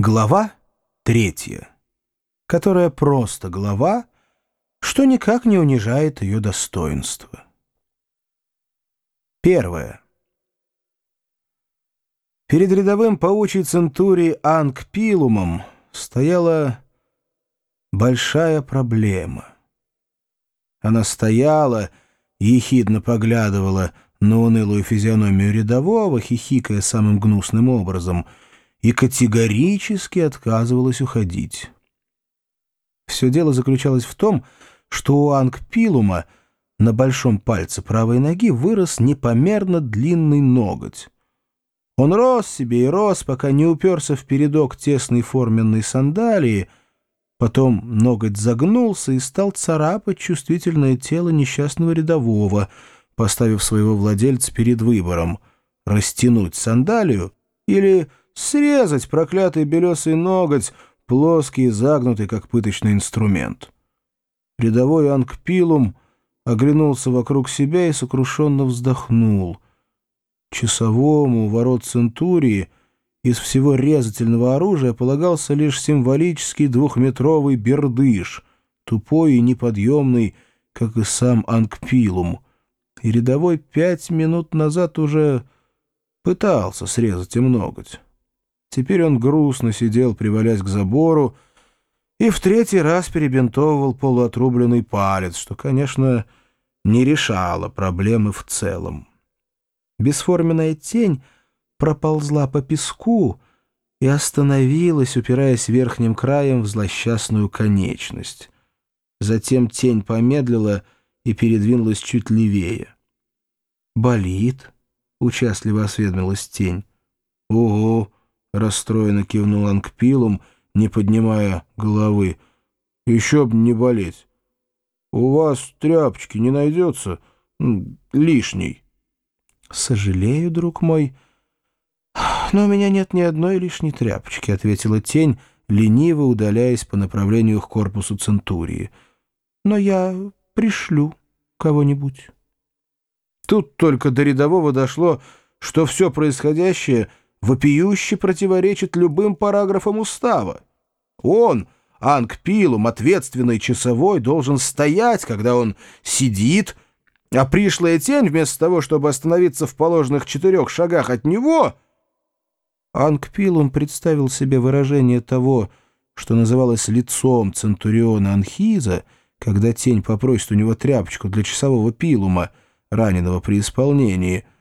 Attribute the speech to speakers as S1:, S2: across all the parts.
S1: Глава третья, которая просто глава, что никак не унижает ее достоинство. Первое. Перед рядовым паучьей центурией Ангпилумом стояла большая проблема. Она стояла, ехидно поглядывала на унылую физиономию рядового, хихикая самым гнусным образом — и категорически отказывалась уходить. Все дело заключалось в том, что у Ангпилума на большом пальце правой ноги вырос непомерно длинный ноготь. Он рос себе и рос, пока не уперся в передок тесной форменной сандалии, потом ноготь загнулся и стал царапать чувствительное тело несчастного рядового, поставив своего владельца перед выбором — растянуть сандалию или срезать проклятый белесый ноготь, плоский и загнутый, как пыточный инструмент. Рядовой Ангпилум оглянулся вокруг себя и сокрушенно вздохнул. Часовому ворот Центурии из всего резательного оружия полагался лишь символический двухметровый бердыш, тупой и неподъемный, как и сам Ангпилум. И рядовой пять минут назад уже пытался срезать им ноготь. Теперь он грустно сидел, привалясь к забору, и в третий раз перебинтовывал полуотрубленный палец, что, конечно, не решало проблемы в целом. Бесформенная тень проползла по песку и остановилась, упираясь верхним краем в злосчастную конечность. Затем тень помедлила и передвинулась чуть левее. «Болит?» — участливо осведомилась тень. «Ого!» — расстроенно кивнул Ангпилум, не поднимая головы. «Еще б не болеть. У вас тряпочки не найдется лишней?» «Сожалею, друг мой, но у меня нет ни одной лишней тряпочки», — ответила тень, лениво удаляясь по направлению к корпусу Центурии. «Но я пришлю кого-нибудь». Тут только до рядового дошло, что все происходящее — вопиюще противоречит любым параграфам устава. Он, Ангпилум, ответственный часовой, должен стоять, когда он сидит, а пришлая тень, вместо того, чтобы остановиться в положенных четырех шагах от него... Ангпилум представил себе выражение того, что называлось лицом Центуриона Анхиза, когда тень попросит у него тряпочку для часового пилума, раненого при исполнении —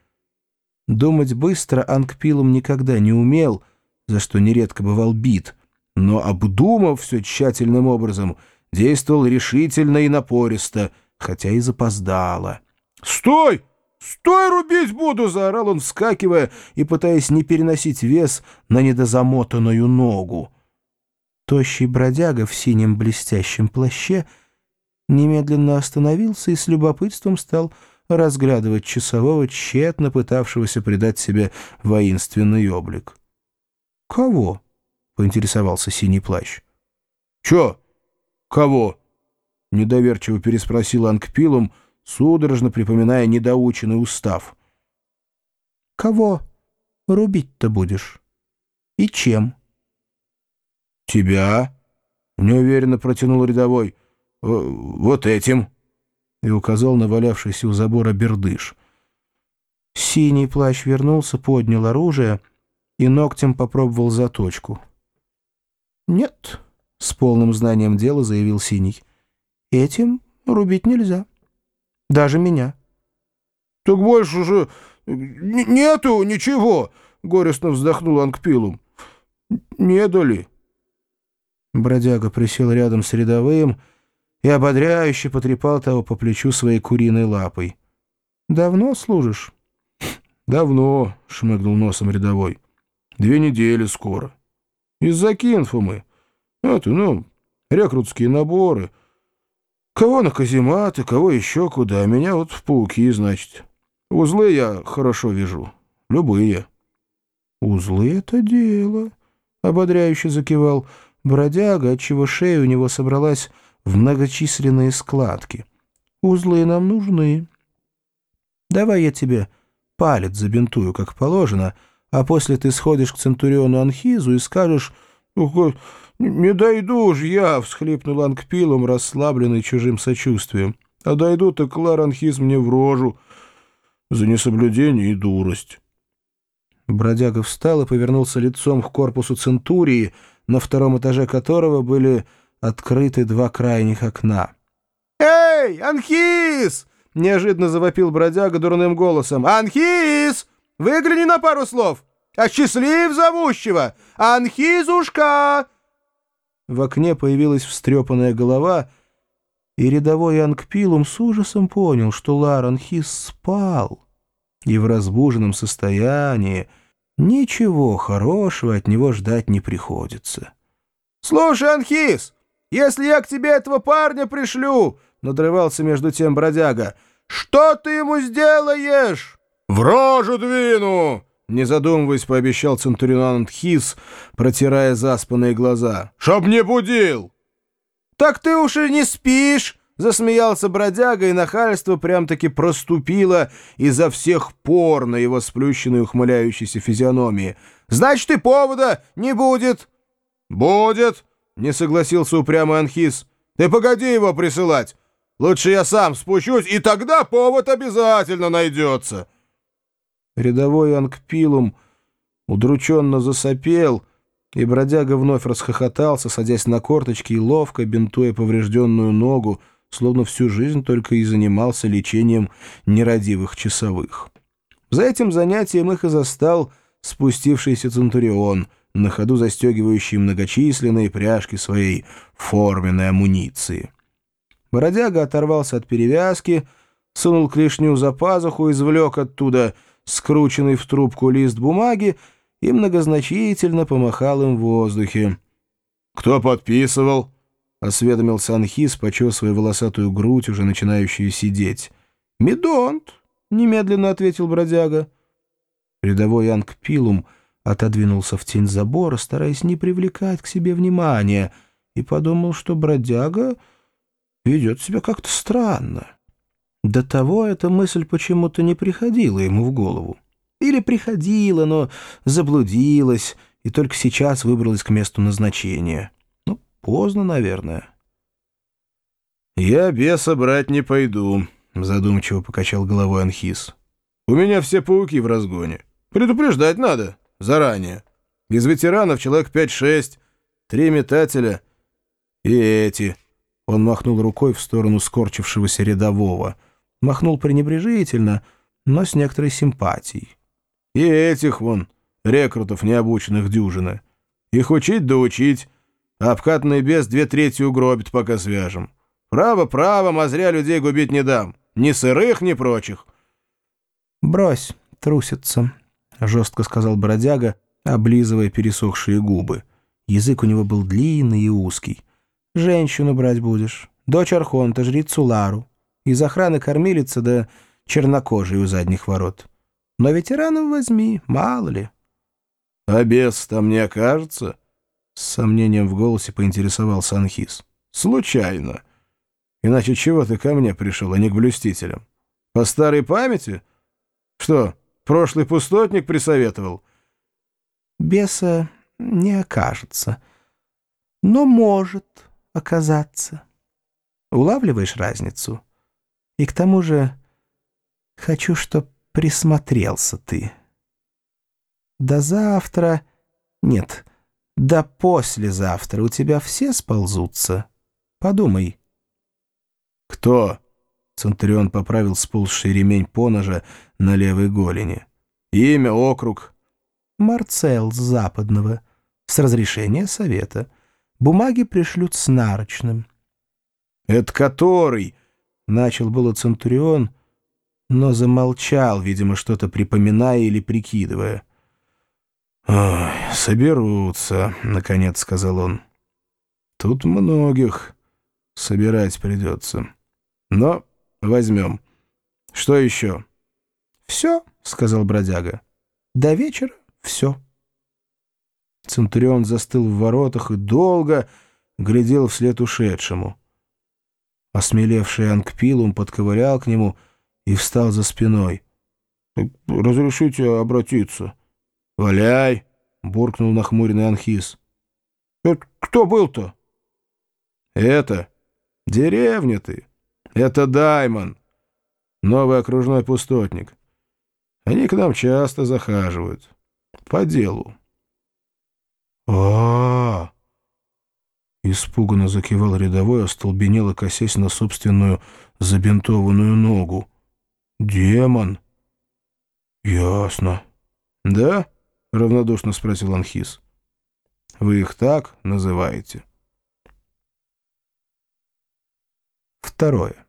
S1: Думать быстро Ангпилум никогда не умел, за что нередко бывал бит, но, обдумав все тщательным образом, действовал решительно и напористо, хотя и запоздало. «Стой! Стой, рубить буду!» — заорал он, вскакивая и пытаясь не переносить вес на недозамотанную ногу. Тощий бродяга в синем блестящем плаще немедленно остановился и с любопытством стал разглядывать часового, тщетно пытавшегося придать себе воинственный облик. «Кого?» — поинтересовался синий плащ. «Чё? Кого?» — недоверчиво переспросил Ангпилум, судорожно припоминая недоученный устав. «Кого рубить-то будешь? И чем?» «Тебя?» — неуверенно протянул рядовой. «Вот этим» и указал на валявшийся у забора бердыш. Синий плащ вернулся, поднял оружие и ногтем попробовал заточку. «Нет», — с полным знанием дела заявил Синий, — «этим рубить нельзя. Даже меня». «Так больше же нету ничего», — горестно вздохнул Ангпилум. «Не дали». Бродяга присел рядом с рядовым, — и ободряюще потрепал того по плечу своей куриной лапой. «Давно служишь?» «Давно», — шмыгнул носом рядовой. «Две недели скоро. Из-за кинфу мы. Это, ну, рекрутские наборы. Кого на казематы, кого еще куда. Меня вот в пауки, значит. Узлы я хорошо вижу. Любые». «Узлы — это дело», — ободряюще закивал бродяга, отчего шея у него собралась в многочисленные складки. Узлы нам нужны. Давай я тебе палец забинтую, как положено, а после ты сходишь к Центуриону Анхизу и скажешь, не дойду ж я!» — всхлипнул Ангпилом, расслабленный чужим сочувствием. «А дойду, так Ларанхиз мне в рожу за несоблюдение и дурость». Бродяга встал и повернулся лицом к корпусу Центурии, на втором этаже которого были открыты два крайних окна. «Эй, Анхис!» — неожиданно завопил бродяга дурным голосом. «Анхис! Выгляни на пару слов! Осчастлив зовущего! Анхизушка!» В окне появилась встрепанная голова, и рядовой Ангпилум с ужасом понял, что Ларанхис спал, и в разбуженном состоянии ничего хорошего от него ждать не приходится. «Слушай, Анхис, если я к тебе этого парня пришлю, — надрывался между тем бродяга, — что ты ему сделаешь?» «В рожу двину!» — не задумываясь, пообещал Центурион Анхис, протирая заспанные глаза. «Чтоб не будил!» «Так ты уж и не спишь!» — засмеялся бродяга, и нахальство прям-таки проступило изо всех пор на его сплющенной ухмыляющейся физиономии. «Значит, и повода не будет!» «Будет!» Не согласился упрямый Анхис. «Ты погоди его присылать! Лучше я сам спущусь, и тогда повод обязательно найдется!» Рядовой Ангпилум удрученно засопел, и бродяга вновь расхохотался, садясь на корточки и ловко бинтуя поврежденную ногу, словно всю жизнь только и занимался лечением нерадивых часовых. За этим занятием их и застал спустившийся Центурион — на ходу застегивающий многочисленные пряжки своей форменной амуниции. Бородяга оторвался от перевязки, сунул клешню за пазуху, извлек оттуда скрученный в трубку лист бумаги и многозначительно помахал им в воздухе. «Кто подписывал?» — осведомился Анхис, почесывая волосатую грудь, уже начинающую сидеть. «Медонт», — немедленно ответил бродяга. Рядовой Ангпилум — отодвинулся в тень забора, стараясь не привлекать к себе внимания, и подумал, что бродяга ведет себя как-то странно. До того эта мысль почему-то не приходила ему в голову. Или приходила, но заблудилась, и только сейчас выбралась к месту назначения. Ну, поздно, наверное. «Я беса брать не пойду», — задумчиво покачал головой Анхис. «У меня все пауки в разгоне. Предупреждать надо» заранее. Из ветеранов человек 5-6, три метателя и эти. Он махнул рукой в сторону скорчившегося рядового. Махнул пренебрежительно, но с некоторой симпатией. И этих вон, рекрутов необученных дюжины. Их учить да учить, а обкатанный две трети угробит, пока свяжем. Право правом, а людей губить не дам. Ни сырых, ни прочих.
S2: «Брось, трусится», — жестко сказал бродяга, облизывая пересохшие губы. Язык у него был длинный и узкий. «Женщину брать будешь. Дочь Архонта, жрицу Лару. Из охраны кормилица да чернокожий у задних ворот. Но ветеранов возьми, мало ли».
S1: «А бес там не окажется?» С сомнением в голосе поинтересовался Анхис. «Случайно. Иначе чего ты ко мне пришел, а не к блюстителям? По старой памяти? Что, Прошлый пустотник присоветовал.
S2: Беса не окажется, но может оказаться. Улавливаешь разницу? И к тому же хочу, чтоб присмотрелся ты. До завтра... Нет, до послезавтра у тебя все сползутся. Подумай.
S1: Кто? Центурион поправил сползший ремень поножа на левой голени. «Имя, округ?»
S2: «Марцел с Западного. С разрешения совета. Бумаги пришлют с нарочным».
S1: «Это который?» — начал было Центурион, но замолчал, видимо, что-то припоминая или прикидывая. «Ой, соберутся», — наконец сказал он. «Тут многих собирать придется. Но Возьмем. Что еще?
S2: Все, сказал бродяга. До вечера все.
S1: Центурион застыл в воротах и долго глядел вслед ушедшему. Осмелевший Ангпилум подковырял к нему и встал за спиной. «Разрешите обратиться?» «Валяй!» — буркнул нахмуренный Анхис. кто был-то? Это деревня ты. Это Даймон, новый окружной пустотник. Они к нам часто захаживают. По делу.
S2: а, -а, -а Испуганно закивал рядовой, остолбенело косясь на собственную забинтованную ногу. «Демон!» «Ясно».
S1: «Да?» — равнодушно спросил Анхис. «Вы их так называете?»
S2: Второе.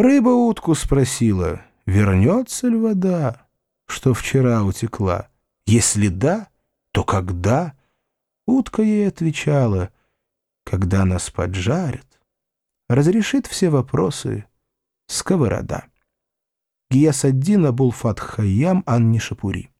S2: Рыба утку спросила, вернется ли вода, что вчера утекла. Если да, то когда? Утка ей отвечала, когда нас поджарят, разрешит все вопросы сковорода. Гиясаддин Абулфат Хайям Анни Шапури